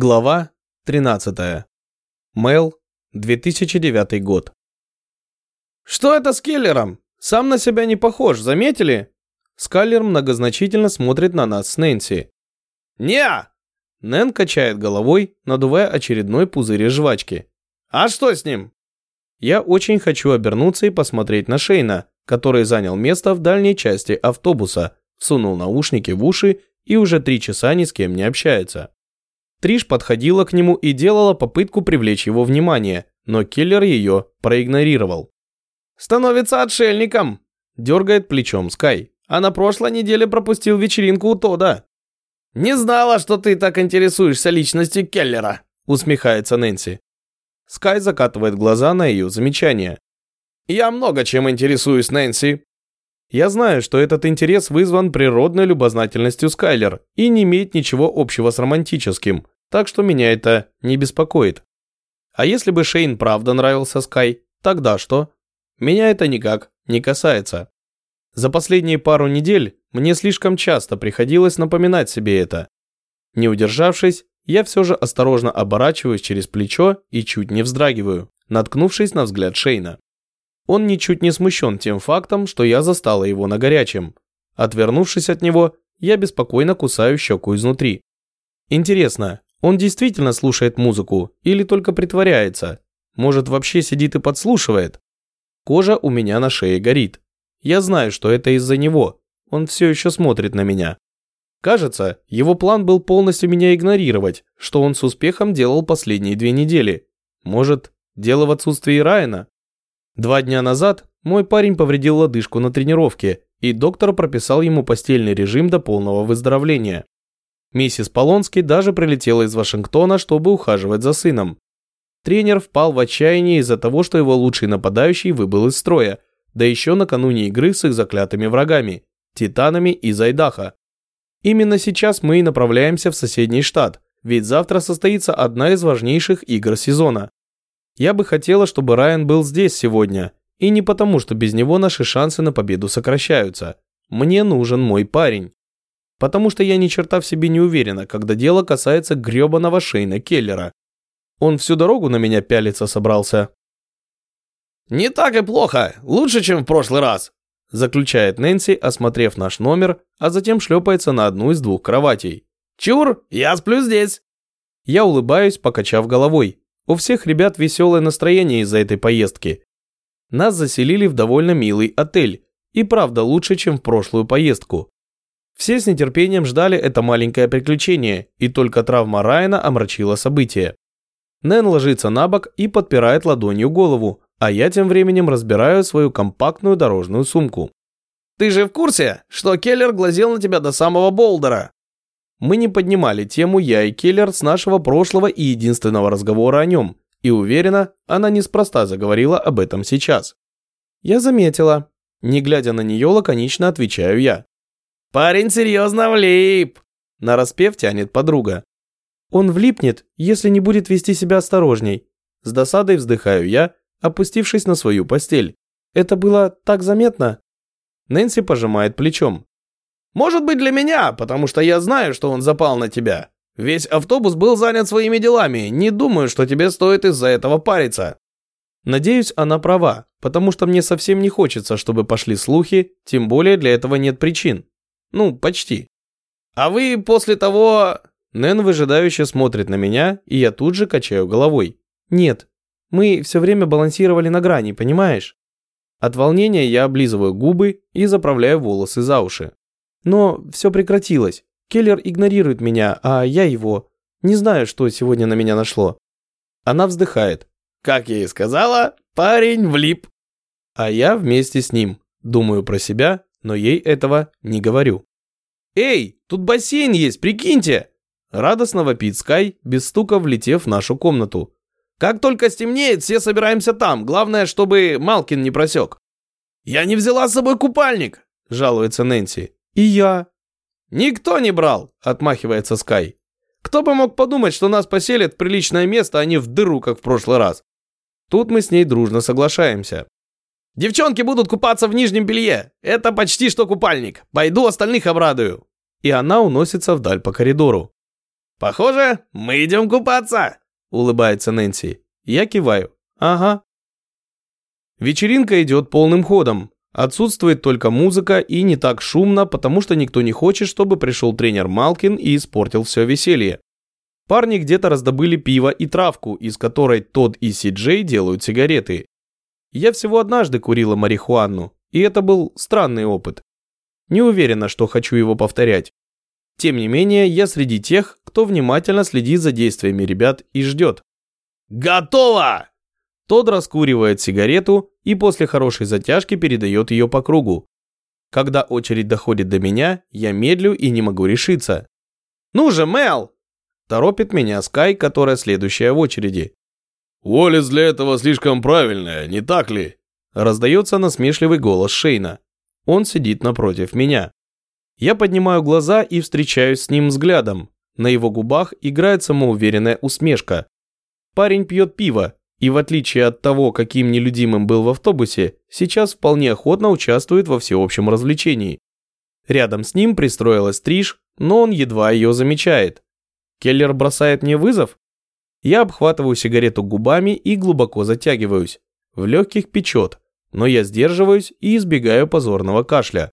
Глава 13. Мэл, 2009 год. «Что это с Келлером? Сам на себя не похож, заметили?» Скайлер многозначительно смотрит на нас с Нэнси. «Не!» Нэн качает головой, надувая очередной пузырь жвачки. «А что с ним?» Я очень хочу обернуться и посмотреть на Шейна, который занял место в дальней части автобуса, сунул наушники в уши и уже три часа ни с кем не общается. Триш подходила к нему и делала попытку привлечь его внимание, но киллер ее проигнорировал. «Становится отшельником!» – дергает плечом Скай. «А на прошлой неделе пропустил вечеринку у Тода». «Не знала, что ты так интересуешься личностью Келлера», – усмехается Нэнси. Скай закатывает глаза на ее замечание. «Я много чем интересуюсь, Нэнси». Я знаю, что этот интерес вызван природной любознательностью Скайлер и не имеет ничего общего с романтическим, так что меня это не беспокоит. А если бы Шейн правда нравился Скай, тогда что? Меня это никак не касается. За последние пару недель мне слишком часто приходилось напоминать себе это. Не удержавшись, я все же осторожно оборачиваюсь через плечо и чуть не вздрагиваю, наткнувшись на взгляд Шейна. Он ничуть не смущен тем фактом, что я застала его на горячем. Отвернувшись от него, я беспокойно кусаю щеку изнутри. Интересно, он действительно слушает музыку или только притворяется? Может, вообще сидит и подслушивает? Кожа у меня на шее горит. Я знаю, что это из-за него. Он все еще смотрит на меня. Кажется, его план был полностью меня игнорировать, что он с успехом делал последние две недели. Может, дело в отсутствии Райана? Два дня назад мой парень повредил лодыжку на тренировке, и доктор прописал ему постельный режим до полного выздоровления. Миссис Полонский даже прилетела из Вашингтона, чтобы ухаживать за сыном. Тренер впал в отчаяние из-за того, что его лучший нападающий выбыл из строя, да еще накануне игры с их заклятыми врагами – Титанами из Айдаха. Именно сейчас мы и направляемся в соседний штат, ведь завтра состоится одна из важнейших игр сезона. Я бы хотела, чтобы Райан был здесь сегодня, и не потому, что без него наши шансы на победу сокращаются. Мне нужен мой парень потому что я ни черта в себе не уверена, когда дело касается грёбаного Шейна Келлера. Он всю дорогу на меня пялиться собрался. «Не так и плохо, лучше, чем в прошлый раз», заключает Нэнси, осмотрев наш номер, а затем шлепается на одну из двух кроватей. «Чур, я сплю здесь». Я улыбаюсь, покачав головой. У всех ребят веселое настроение из-за этой поездки. Нас заселили в довольно милый отель, и правда лучше, чем в прошлую поездку. Все с нетерпением ждали это маленькое приключение, и только травма Райана омрачила события. Нэн ложится на бок и подпирает ладонью голову, а я тем временем разбираю свою компактную дорожную сумку. «Ты же в курсе, что Келлер глазел на тебя до самого Болдера?» Мы не поднимали тему я и Келлер с нашего прошлого и единственного разговора о нем, и уверена, она неспроста заговорила об этом сейчас. Я заметила. Не глядя на нее, лаконично отвечаю я. Парень серьезно влип!» Нараспев тянет подруга. Он влипнет, если не будет вести себя осторожней. С досадой вздыхаю я, опустившись на свою постель. Это было так заметно. Нэнси пожимает плечом. «Может быть для меня, потому что я знаю, что он запал на тебя. Весь автобус был занят своими делами. Не думаю, что тебе стоит из-за этого париться». Надеюсь, она права, потому что мне совсем не хочется, чтобы пошли слухи, тем более для этого нет причин. Ну, почти. А вы после того... Нэн выжидающе смотрит на меня, и я тут же качаю головой. Нет, мы все время балансировали на грани, понимаешь? От волнения я облизываю губы и заправляю волосы за уши. Но все прекратилось. Келлер игнорирует меня, а я его. Не знаю, что сегодня на меня нашло. Она вздыхает. Как я и сказала, парень влип. А я вместе с ним. Думаю про себя но ей этого не говорю. «Эй, тут бассейн есть, прикиньте!» Радостно вопит Скай, без стука влетев в нашу комнату. «Как только стемнеет, все собираемся там. Главное, чтобы Малкин не просек». «Я не взяла с собой купальник!» – жалуется Нэнси. «И я». «Никто не брал!» – отмахивается Скай. «Кто бы мог подумать, что нас поселят в приличное место, а не в дыру, как в прошлый раз?» Тут мы с ней дружно соглашаемся. Девчонки будут купаться в нижнем белье. Это почти что купальник. Пойду остальных обрадую». И она уносится вдаль по коридору. «Похоже, мы идем купаться!» – улыбается Нэнси. Я киваю. «Ага». Вечеринка идет полным ходом. Отсутствует только музыка и не так шумно, потому что никто не хочет, чтобы пришел тренер Малкин и испортил все веселье. Парни где-то раздобыли пиво и травку, из которой Тодд и Си Джей делают сигареты. Я всего однажды курила марихуану, и это был странный опыт. Не уверена, что хочу его повторять. Тем не менее, я среди тех, кто внимательно следит за действиями ребят и ждет. «Готово!» Тодд раскуривает сигарету и после хорошей затяжки передает ее по кругу. Когда очередь доходит до меня, я медлю и не могу решиться. «Ну же, Мел!» Торопит меня Скай, которая следующая в очереди. «Уоллес для этого слишком правильная, не так ли?» Раздается насмешливый голос Шейна. Он сидит напротив меня. Я поднимаю глаза и встречаюсь с ним взглядом. На его губах играет самоуверенная усмешка. Парень пьет пиво, и в отличие от того, каким нелюдимым был в автобусе, сейчас вполне охотно участвует во всеобщем развлечении. Рядом с ним пристроилась Триш, но он едва ее замечает. Келлер бросает мне вызов? Я обхватываю сигарету губами и глубоко затягиваюсь. В легких печет, но я сдерживаюсь и избегаю позорного кашля.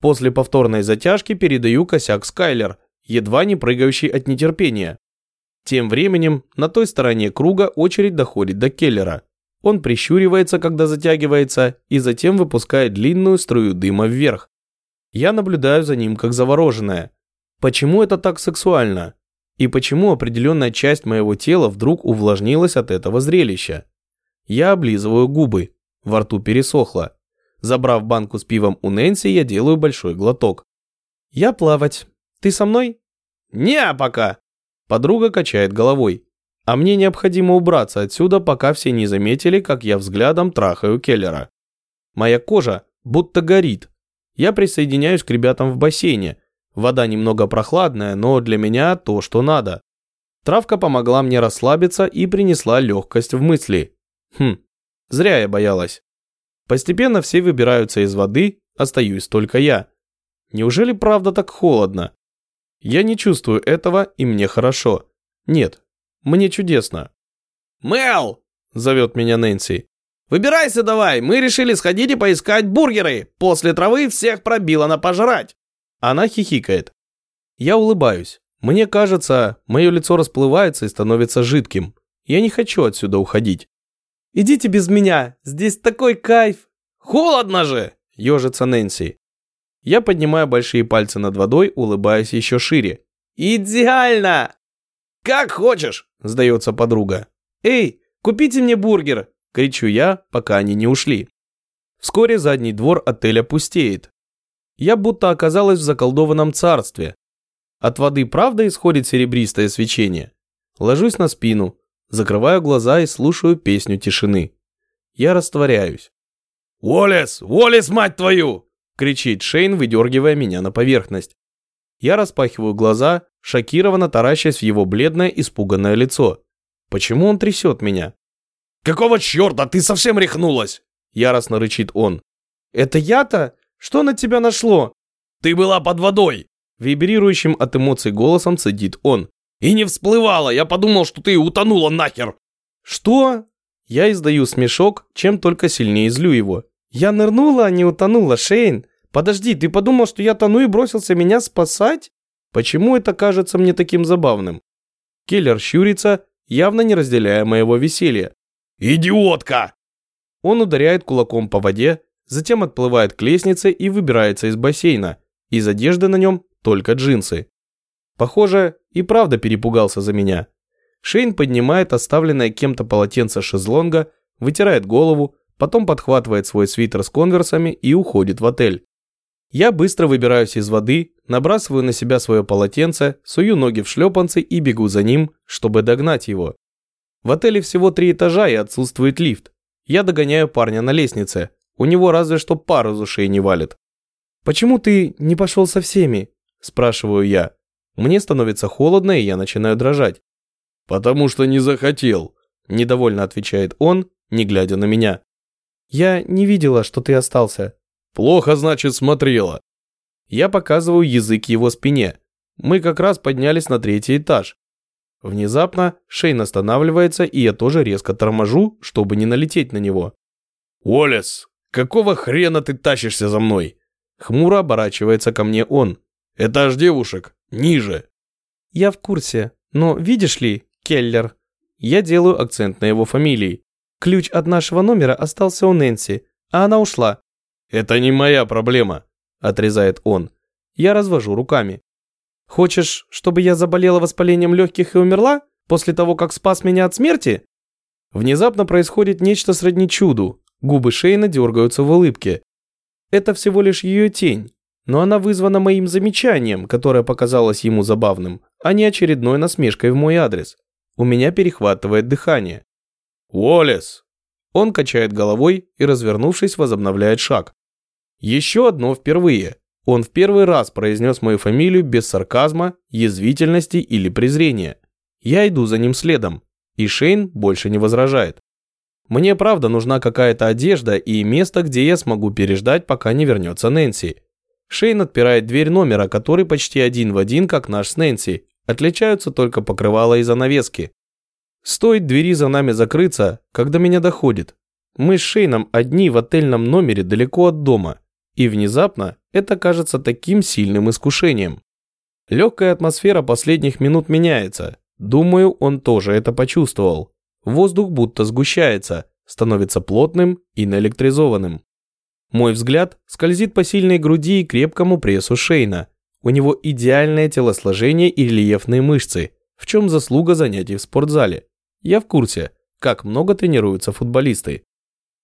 После повторной затяжки передаю косяк Скайлер, едва не прыгающий от нетерпения. Тем временем на той стороне круга очередь доходит до Келлера. Он прищуривается, когда затягивается, и затем выпускает длинную струю дыма вверх. Я наблюдаю за ним как завороженная. Почему это так сексуально? И почему определенная часть моего тела вдруг увлажнилась от этого зрелища? Я облизываю губы, во рту пересохло. Забрав банку с пивом у Нэнси, я делаю большой глоток. «Я плавать. Ты со мной?» «Не, пока!» Подруга качает головой. А мне необходимо убраться отсюда, пока все не заметили, как я взглядом трахаю Келлера. Моя кожа будто горит. Я присоединяюсь к ребятам в бассейне, Вода немного прохладная, но для меня то, что надо. Травка помогла мне расслабиться и принесла легкость в мысли. Хм, зря я боялась. Постепенно все выбираются из воды, остаюсь только я. Неужели правда так холодно? Я не чувствую этого, и мне хорошо. Нет, мне чудесно. «Мел!» – зовет меня Нэнси. «Выбирайся давай, мы решили сходить и поискать бургеры. После травы всех пробило на пожрать». Она хихикает. Я улыбаюсь. Мне кажется, мое лицо расплывается и становится жидким. Я не хочу отсюда уходить. «Идите без меня, здесь такой кайф!» «Холодно же!» – ежится Нэнси. Я поднимаю большие пальцы над водой, улыбаясь еще шире. «Идеально!» «Как хочешь!» – сдается подруга. «Эй, купите мне бургер!» – кричу я, пока они не ушли. Вскоре задний двор отеля пустеет. Я будто оказалась в заколдованном царстве. От воды правда исходит серебристое свечение. Ложусь на спину, закрываю глаза и слушаю песню тишины. Я растворяюсь. «Уоллес! Уоллес, мать твою!» кричит Шейн, выдергивая меня на поверхность. Я распахиваю глаза, шокированно таращась в его бледное, испуганное лицо. Почему он трясет меня? «Какого черта, ты совсем рехнулась?» Яростно рычит он. «Это я-то? Что на тебя нашло?» «Ты была под водой!» Вибрирующим от эмоций голосом цедит он. «И не всплывала! Я подумал, что ты утонула нахер!» «Что?» Я издаю смешок, чем только сильнее злю его. «Я нырнула, а не утонула, Шейн! Подожди, ты подумал, что я тону и бросился меня спасать?» Почему это кажется мне таким забавным? Келлер щурится, явно не разделяя моего веселья. «Идиотка!» Он ударяет кулаком по воде, затем отплывает к лестнице и выбирается из бассейна. Из одежды на нем только джинсы. Похоже, и правда перепугался за меня. Шейн поднимает оставленное кем-то полотенце шезлонга, вытирает голову, потом подхватывает свой свитер с конверсами и уходит в отель. Я быстро выбираюсь из воды, набрасываю на себя свое полотенце, сую ноги в шлепанцы и бегу за ним, чтобы догнать его. В отеле всего три этажа и отсутствует лифт. Я догоняю парня на лестнице, у него разве что пар из ушей не валит. «Почему ты не пошел со всеми?» – спрашиваю я. Мне становится холодно, и я начинаю дрожать. «Потому что не захотел», – недовольно отвечает он, не глядя на меня. «Я не видела, что ты остался». «Плохо, значит, смотрела». Я показываю язык его спине. Мы как раз поднялись на третий этаж. Внезапно Шейн останавливается, и я тоже резко торможу, чтобы не налететь на него. «Уоллес, какого хрена ты тащишься за мной?» Хмуро оборачивается ко мне он. «Этаж девушек. Ниже». «Я в курсе. Но видишь ли, Келлер...» Я делаю акцент на его фамилии. Ключ от нашего номера остался у Нэнси, а она ушла. «Это не моя проблема», – отрезает он. Я развожу руками. «Хочешь, чтобы я заболела воспалением легких и умерла после того, как спас меня от смерти?» Внезапно происходит нечто сродни чуду. Губы Шейна дергаются в улыбке. Это всего лишь ее тень, но она вызвана моим замечанием, которое показалось ему забавным, а не очередной насмешкой в мой адрес. У меня перехватывает дыхание. «Уоллес!» Он качает головой и, развернувшись, возобновляет шаг. Еще одно впервые. Он в первый раз произнес мою фамилию без сарказма, язвительности или презрения. Я иду за ним следом, и Шейн больше не возражает. Мне правда нужна какая-то одежда и место, где я смогу переждать, пока не вернется Нэнси. Шейн отпирает дверь номера, который почти один в один, как наш с Нэнси. Отличаются только покрывало и занавески. Стоит двери за нами закрыться, когда меня доходит. Мы с Шейном одни в отельном номере далеко от дома. И внезапно это кажется таким сильным искушением. Легкая атмосфера последних минут меняется. Думаю, он тоже это почувствовал. Воздух будто сгущается, становится плотным и наэлектризованным. Мой взгляд скользит по сильной груди и крепкому прессу Шейна. У него идеальное телосложение и рельефные мышцы, в чем заслуга занятий в спортзале. Я в курсе, как много тренируются футболисты.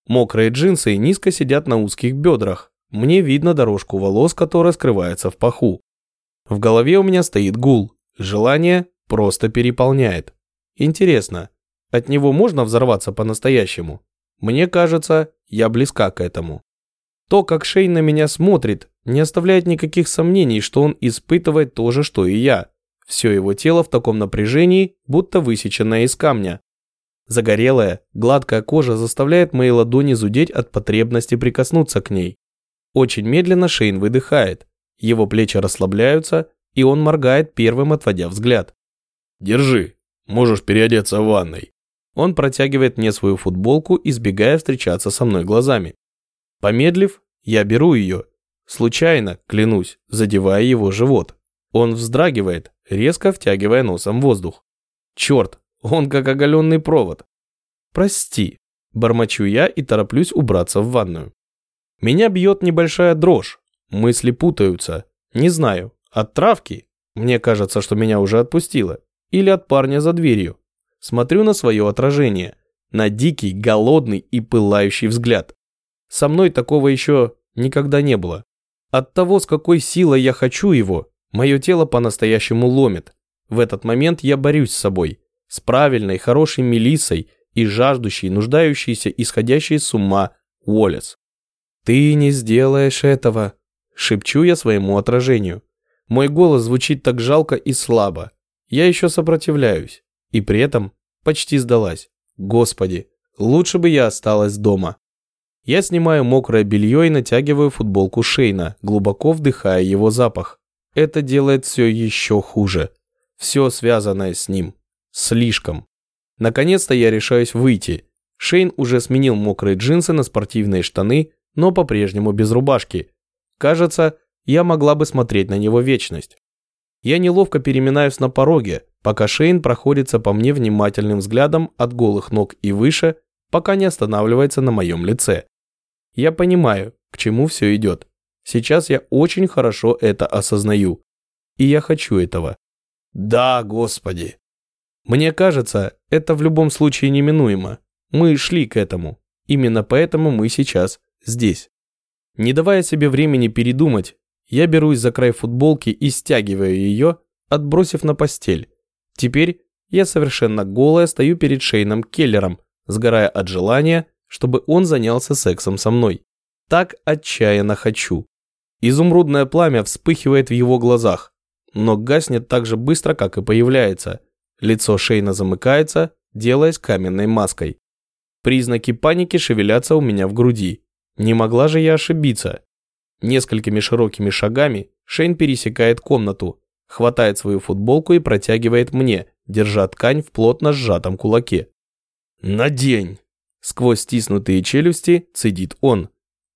Мокрые джинсы низко сидят на узких бедрах. Мне видно дорожку волос, которая скрывается в паху. В голове у меня стоит гул. Желание просто переполняет. Интересно, от него можно взорваться по-настоящему? Мне кажется, я близка к этому. То, как Шейн на меня смотрит, не оставляет никаких сомнений, что он испытывает то же, что и я. Все его тело в таком напряжении, будто высеченное из камня. Загорелая, гладкая кожа заставляет мои ладони зудеть от потребности прикоснуться к ней. Очень медленно Шейн выдыхает. Его плечи расслабляются, и он моргает первым, отводя взгляд. «Держи, можешь переодеться в ванной». Он протягивает мне свою футболку, избегая встречаться со мной глазами. Помедлив, я беру ее. Случайно, клянусь, задевая его живот. Он вздрагивает, резко втягивая носом воздух. Черт, он как оголенный провод. Прости, бормочу я и тороплюсь убраться в ванную. Меня бьет небольшая дрожь, мысли путаются. Не знаю, от травки, мне кажется, что меня уже отпустило, или от парня за дверью. Смотрю на свое отражение, на дикий, голодный и пылающий взгляд. Со мной такого еще никогда не было. От того, с какой силой я хочу его, Мое тело по-настоящему ломит. В этот момент я борюсь с собой, с правильной, хорошей Мелиссой и жаждущей, нуждающейся, исходящей с ума Уоллес. «Ты не сделаешь этого», – шепчу я своему отражению. Мой голос звучит так жалко и слабо. Я еще сопротивляюсь. И при этом почти сдалась. Господи, лучше бы я осталась дома. Я снимаю мокрое белье и натягиваю футболку Шейна, глубоко вдыхая его запах это делает все еще хуже. Все связанное с ним. Слишком. Наконец-то я решаюсь выйти. Шейн уже сменил мокрые джинсы на спортивные штаны, но по-прежнему без рубашки. Кажется, я могла бы смотреть на него вечность. Я неловко переминаюсь на пороге, пока Шейн проходится по мне внимательным взглядом от голых ног и выше, пока не останавливается на моем лице. Я понимаю, к чему все идет. Сейчас я очень хорошо это осознаю. И я хочу этого. Да, Господи. Мне кажется, это в любом случае неминуемо. Мы шли к этому. Именно поэтому мы сейчас здесь. Не давая себе времени передумать, я берусь за край футболки и стягиваю ее, отбросив на постель. Теперь я совершенно голая стою перед Шейном Келлером, сгорая от желания, чтобы он занялся сексом со мной. Так отчаянно хочу. Изумрудное пламя вспыхивает в его глазах, но гаснет так же быстро, как и появляется. Лицо Шейна замыкается, делаясь каменной маской. Признаки паники шевелятся у меня в груди. Не могла же я ошибиться. Несколькими широкими шагами Шейн пересекает комнату, хватает свою футболку и протягивает мне, держа ткань в плотно сжатом кулаке. «Надень!» Сквозь стиснутые челюсти цедит он.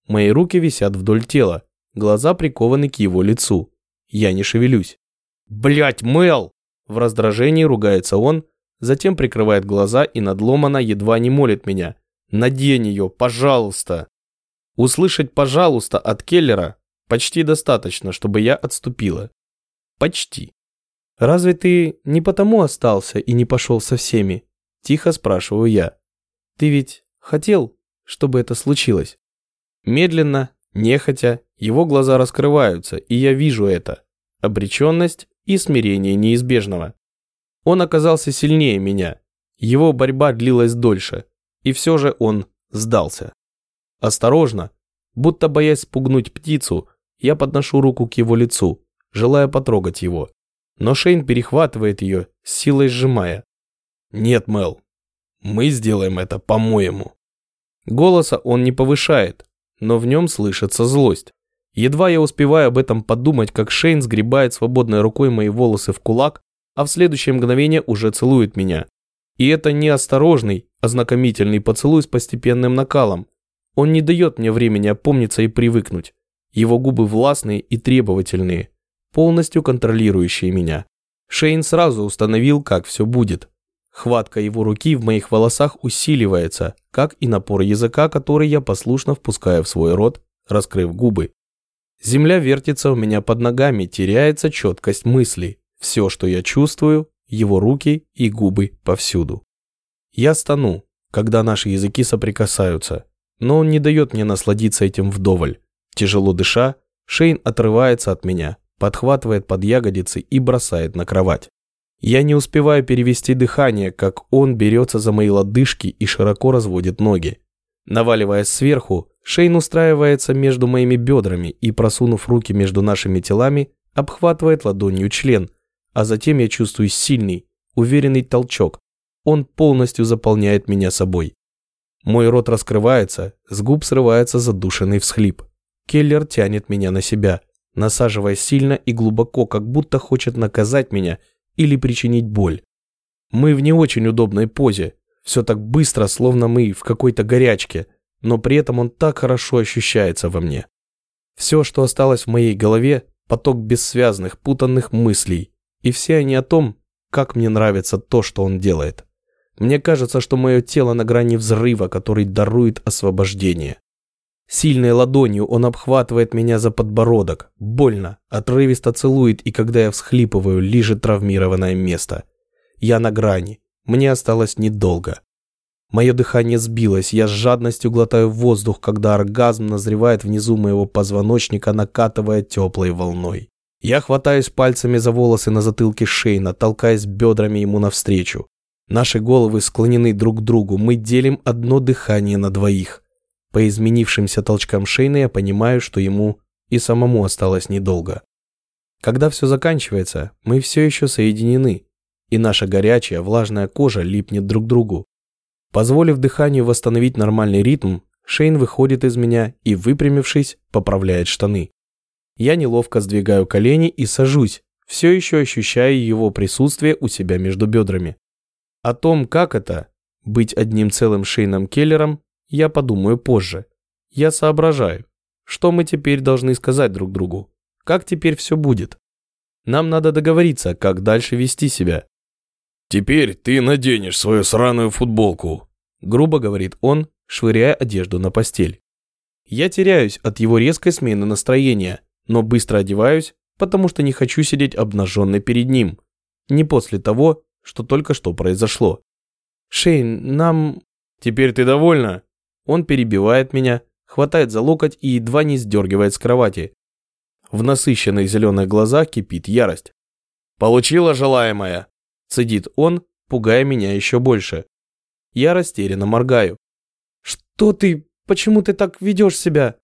Мои руки висят вдоль тела, глаза прикованы к его лицу. Я не шевелюсь. «Блядь, Мэл!» В раздражении ругается он, затем прикрывает глаза и надломано едва не молит меня. «Надень ее, пожалуйста!» Услышать «пожалуйста» от Келлера почти достаточно, чтобы я отступила. Почти. «Разве ты не потому остался и не пошел со всеми?» Тихо спрашиваю я. «Ты ведь хотел, чтобы это случилось?» Медленно, нехотя, его глаза раскрываются, и я вижу это. Обреченность и смирение неизбежного. Он оказался сильнее меня. Его борьба длилась дольше. И все же он сдался. Осторожно, будто боясь спугнуть птицу, я подношу руку к его лицу, желая потрогать его. Но Шейн перехватывает ее, силой сжимая. «Нет, Мел, мы сделаем это по-моему». Голоса он не повышает, но в нем слышится злость. Едва я успеваю об этом подумать, как Шейн сгребает свободной рукой мои волосы в кулак, а в следующее мгновение уже целует меня. И это не осторожный, ознакомительный поцелуй с постепенным накалом. Он не дает мне времени опомниться и привыкнуть. Его губы властные и требовательные, полностью контролирующие меня. Шейн сразу установил, как все будет. Хватка его руки в моих волосах усиливается, как и напор языка, который я послушно впускаю в свой рот, раскрыв губы. Земля вертится у меня под ногами, теряется четкость мыслей. Все, что я чувствую, его руки и губы повсюду. Я стану, когда наши языки соприкасаются, но он не дает мне насладиться этим вдоволь. Тяжело дыша, Шейн отрывается от меня, подхватывает под ягодицы и бросает на кровать. Я не успеваю перевести дыхание, как он берется за мои лодыжки и широко разводит ноги. Наваливаясь сверху, Шейн устраивается между моими бедрами и, просунув руки между нашими телами, обхватывает ладонью член, а затем я чувствую сильный, уверенный толчок. Он полностью заполняет меня собой. Мой рот раскрывается, с губ срывается задушенный всхлип. Келлер тянет меня на себя, насаживая сильно и глубоко, как будто хочет наказать меня или причинить боль. Мы в не очень удобной позе, все так быстро, словно мы в какой-то горячке – но при этом он так хорошо ощущается во мне. Все, что осталось в моей голове, поток бессвязных, путанных мыслей, и все они о том, как мне нравится то, что он делает. Мне кажется, что мое тело на грани взрыва, который дарует освобождение. Сильной ладонью он обхватывает меня за подбородок, больно, отрывисто целует, и когда я всхлипываю, лижет травмированное место. Я на грани, мне осталось недолго. Мое дыхание сбилось, я с жадностью глотаю воздух, когда оргазм назревает внизу моего позвоночника, накатывая теплой волной. Я хватаюсь пальцами за волосы на затылке Шейна, толкаясь бедрами ему навстречу. Наши головы склонены друг к другу, мы делим одно дыхание на двоих. По изменившимся толчкам Шейна я понимаю, что ему и самому осталось недолго. Когда все заканчивается, мы все еще соединены, и наша горячая, влажная кожа липнет друг к другу. Позволив дыханию восстановить нормальный ритм, Шейн выходит из меня и, выпрямившись, поправляет штаны. Я неловко сдвигаю колени и сажусь, все еще ощущая его присутствие у себя между бедрами. О том, как это – быть одним целым Шейном Келлером, я подумаю позже. Я соображаю, что мы теперь должны сказать друг другу, как теперь все будет. Нам надо договориться, как дальше вести себя. «Теперь ты наденешь свою сраную футболку», – грубо говорит он, швыряя одежду на постель. Я теряюсь от его резкой смены настроения, но быстро одеваюсь, потому что не хочу сидеть обнаженной перед ним. Не после того, что только что произошло. «Шейн, нам...» «Теперь ты довольна?» Он перебивает меня, хватает за локоть и едва не сдергивает с кровати. В насыщенных зеленых глазах кипит ярость. «Получила желаемое?» Цедит он, пугая меня еще больше. Я растерянно моргаю. «Что ты? Почему ты так ведешь себя?»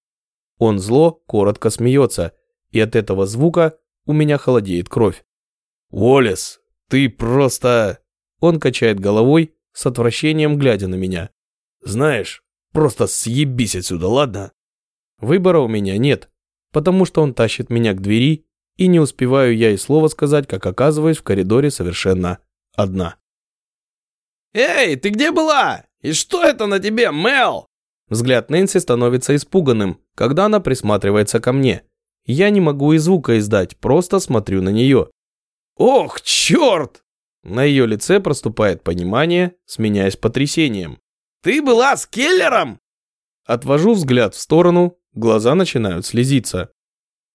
Он зло, коротко смеется, и от этого звука у меня холодеет кровь. «Уоллес, ты просто...» Он качает головой, с отвращением глядя на меня. «Знаешь, просто съебись отсюда, ладно?» Выбора у меня нет, потому что он тащит меня к двери, и не успеваю я и слова сказать, как оказываюсь в коридоре совершенно одна. «Эй, ты где была? И что это на тебе, Мел?» Взгляд Нэнси становится испуганным, когда она присматривается ко мне. Я не могу и звука издать, просто смотрю на нее. «Ох, черт!» На ее лице проступает понимание, сменяясь потрясением. «Ты была с Келлером?» Отвожу взгляд в сторону, глаза начинают слезиться.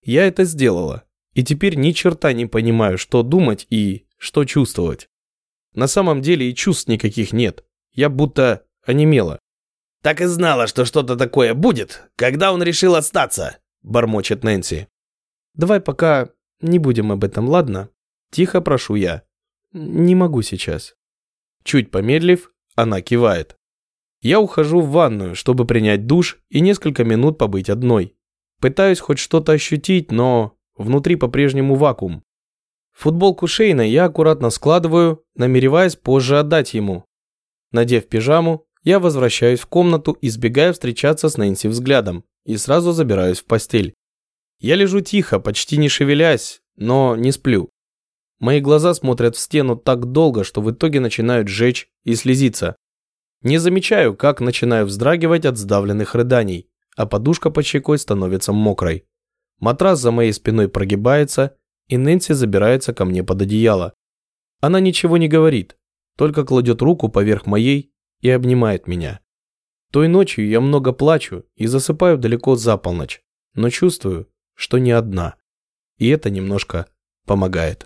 Я это сделала, и теперь ни черта не понимаю, что думать и что чувствовать. На самом деле и чувств никаких нет. Я будто онемела. «Так и знала, что что-то такое будет, когда он решил остаться», – бормочет Нэнси. «Давай пока не будем об этом, ладно?» Тихо прошу я. «Не могу сейчас». Чуть помедлив, она кивает. Я ухожу в ванную, чтобы принять душ и несколько минут побыть одной. Пытаюсь хоть что-то ощутить, но внутри по-прежнему вакуум. Футболку Шейна я аккуратно складываю, намереваясь позже отдать ему. Надев пижаму, я возвращаюсь в комнату, избегая встречаться с Нэнси взглядом, и сразу забираюсь в постель. Я лежу тихо, почти не шевелясь, но не сплю. Мои глаза смотрят в стену так долго, что в итоге начинают жечь и слезиться. Не замечаю, как начинаю вздрагивать от сдавленных рыданий, а подушка под щекой становится мокрой. Матрас за моей спиной прогибается, и Нэнси забирается ко мне под одеяло. Она ничего не говорит, только кладет руку поверх моей и обнимает меня. Той ночью я много плачу и засыпаю далеко за полночь, но чувствую, что не одна. И это немножко помогает.